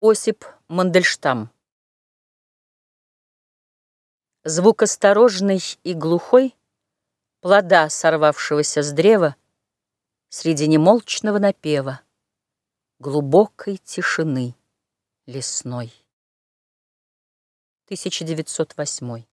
Осип Мандельштам Звук осторожный и глухой Плода, сорвавшегося с древа, Среди немолчного напева Глубокой тишины лесной. 1908